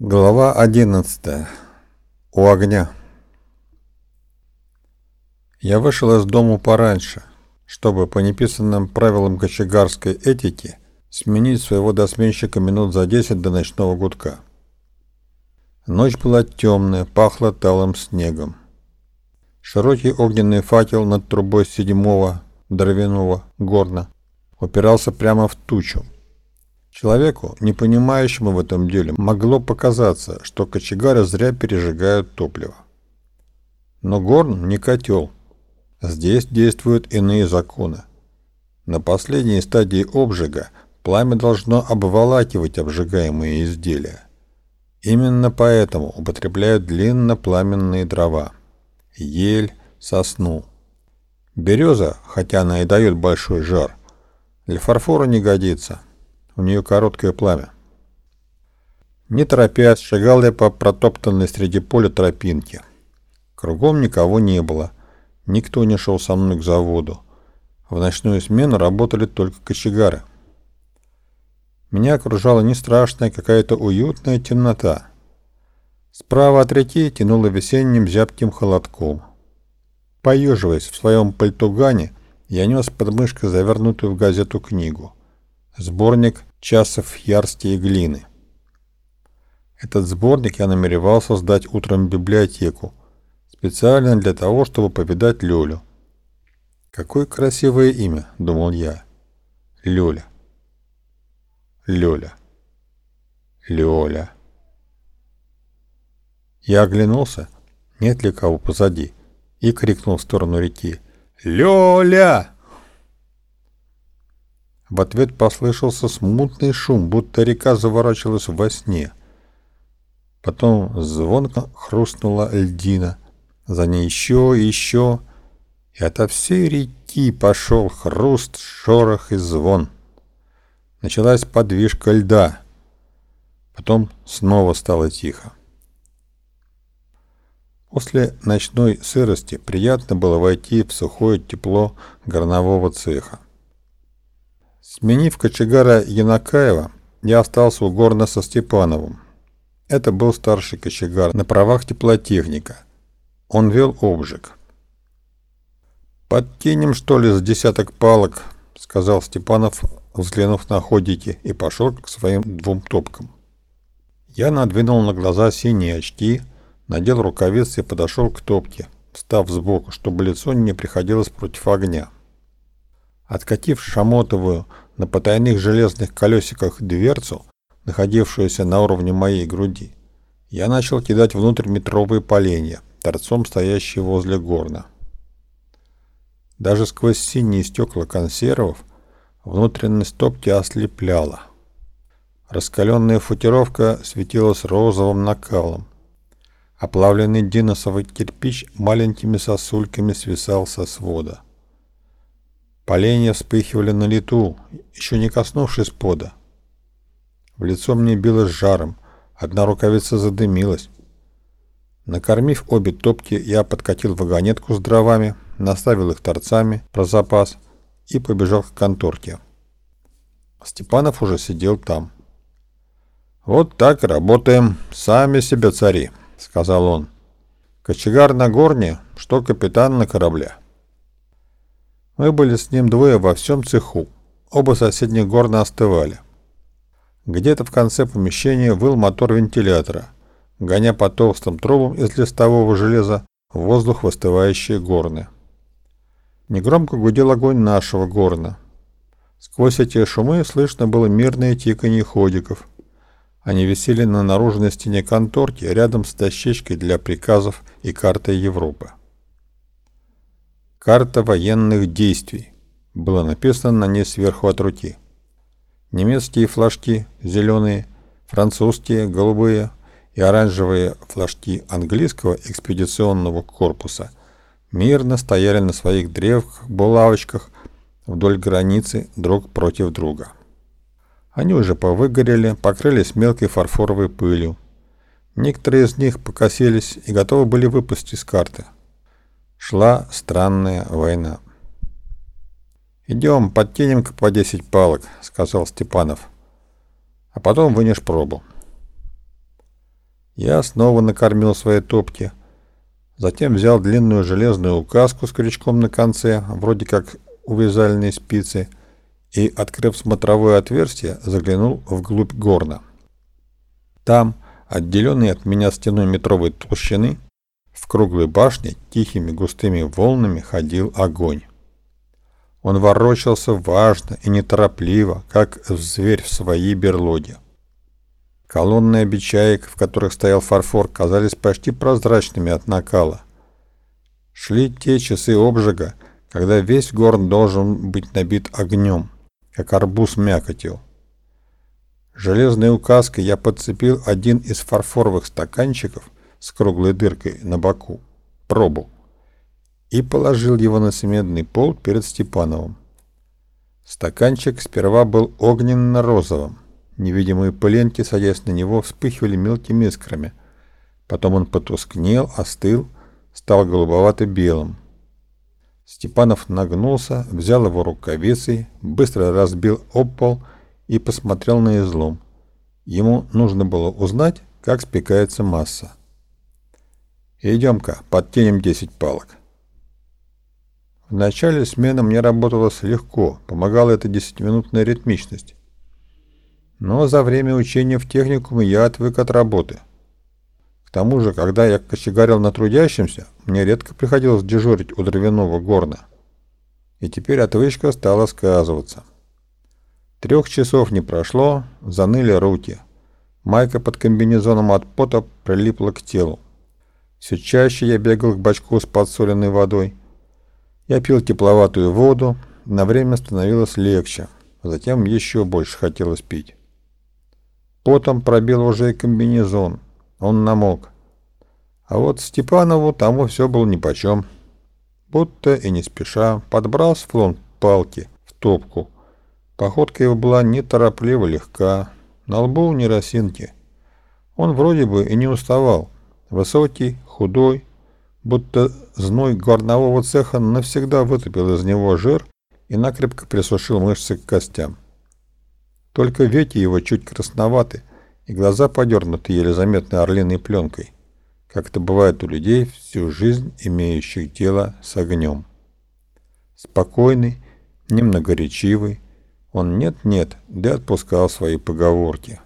Глава 11. У огня. Я вышел из дому пораньше, чтобы по неписанным правилам кочегарской этики сменить своего досменщика минут за 10 до ночного гудка. Ночь была темная, пахла талым снегом. Широкий огненный факел над трубой седьмого дровяного горна упирался прямо в тучу, Человеку, не понимающему в этом деле, могло показаться, что кочегары зря пережигают топливо. Но горн не котел. Здесь действуют иные законы. На последней стадии обжига пламя должно обволакивать обжигаемые изделия. Именно поэтому употребляют длиннопламенные дрова. Ель, сосну. Береза, хотя она и дает большой жар, для фарфора не годится – у нее короткое пламя. Не торопясь, шагал я по протоптанной среди поля тропинке. Кругом никого не было. Никто не шел со мной к заводу. В ночную смену работали только кочегары. Меня окружала не страшная, какая-то уютная темнота. Справа от реки тянуло весенним зябким холодком. Поеживаясь в своем пальтугане, я нес под мышкой завернутую в газету книгу. Сборник часов ярсти и глины. Этот сборник я намеревался сдать утром в библиотеку, специально для того, чтобы повидать Лёлю. Какое красивое имя, думал я. Лёля. Лёля. Лёля. Я оглянулся, нет ли кого позади, и крикнул в сторону реки. «Лёля!» В ответ послышался смутный шум, будто река заворачивалась во сне. Потом звонко хрустнула льдина. За ней еще и еще. И ото всей реки пошел хруст, шорох и звон. Началась подвижка льда. Потом снова стало тихо. После ночной сырости приятно было войти в сухое тепло горнового цеха. Сменив кочегара Янакаева, я остался у горна со Степановым. Это был старший кочегар на правах теплотехника. Он вел обжиг. «Подкинем, что ли, с десяток палок», — сказал Степанов, взглянув на ходики, и пошел к своим двум топкам. Я надвинул на глаза синие очки, надел рукавицы и подошел к топке, встав сбоку, чтобы лицо не приходилось против огня. Откатив шамотовую на потайных железных колесиках дверцу, находившуюся на уровне моей груди, я начал кидать внутрь метровые поленья, торцом стоящие возле горна. Даже сквозь синие стекла консервов внутренность топки ослепляла. Раскаленная футировка светилась розовым накалом. Оплавленный диносовый кирпич маленькими сосульками свисал со свода. Поленья вспыхивали на лету, еще не коснувшись пода. В лицо мне било жаром, одна рукавица задымилась. Накормив обе топки, я подкатил вагонетку с дровами, наставил их торцами про запас и побежал к конторке. Степанов уже сидел там. «Вот так работаем, сами себе цари», — сказал он. «Кочегар на горне, что капитан на корабле». Мы были с ним двое во всем цеху. Оба соседних горно остывали. Где-то в конце помещения выл мотор вентилятора, гоня по толстым трубам из листового железа воздух в остывающие горны. Негромко гудел огонь нашего горна. Сквозь эти шумы слышно было мирное тиканье ходиков. Они висели на наружной стене конторки рядом с дощечкой для приказов и картой Европы. «Карта военных действий» было написано на ней сверху от руки. Немецкие флажки зеленые, французские голубые и оранжевые флажки английского экспедиционного корпуса мирно стояли на своих древках, булавочках вдоль границы друг против друга. Они уже повыгорели, покрылись мелкой фарфоровой пылью. Некоторые из них покосились и готовы были выпустить с карты. Шла странная война. «Идем, подкинем-ка по десять палок», — сказал Степанов. «А потом вынешь пробу». Я снова накормил свои топки. Затем взял длинную железную указку с крючком на конце, вроде как увязальные спицы, и, открыв смотровое отверстие, заглянул вглубь горна. Там, отделенный от меня стеной метровой толщины, в круглой башне тихими густыми волнами ходил огонь. Он ворочался важно и неторопливо, как зверь в своей берлоге. Колонны обечаек, в которых стоял фарфор, казались почти прозрачными от накала. Шли те часы обжига, когда весь горн должен быть набит огнем, как арбуз мякотью. Железной указкой я подцепил один из фарфоровых стаканчиков с круглой дыркой на боку, пробу, и положил его на цементный пол перед Степановым. Стаканчик сперва был огненно-розовым, Невидимые пылинки, садясь на него, вспыхивали мелкими искрами. Потом он потускнел, остыл, стал голубовато-белым. Степанов нагнулся, взял его рукавицей, быстро разбил об пол и посмотрел на излом. Ему нужно было узнать, как спекается масса. «Идем-ка, подтянем 10 палок». В начале смены мне работалось легко, помогала эта десятиминутная ритмичность. Но за время учения в техникуме я отвык от работы. К тому же, когда я кочегарил на трудящемся, мне редко приходилось дежурить у дровяного горна. И теперь отвычка стала сказываться. Трех часов не прошло, заныли руки. Майка под комбинезоном от пота прилипла к телу. Все чаще я бегал к бачку с подсоленной водой. Я пил тепловатую воду, на время становилось легче, а затем еще больше хотелось пить. Потом пробил уже и комбинезон. Он намок. А вот Степанову тому все было нипочем. Будто и не спеша подбрал с флон палки в топку. Походка его была неторопливо легка, на лбу не росинки. Он вроде бы и не уставал. Высокий, худой, будто зной горнового цеха навсегда вытопил из него жир и накрепко присушил мышцы к костям. Только веки его чуть красноваты, и глаза подернуты еле заметной орлиной пленкой, как это бывает у людей, всю жизнь имеющих дело с огнем. Спокойный, немногоречивый, он нет-нет, да отпускал свои поговорки.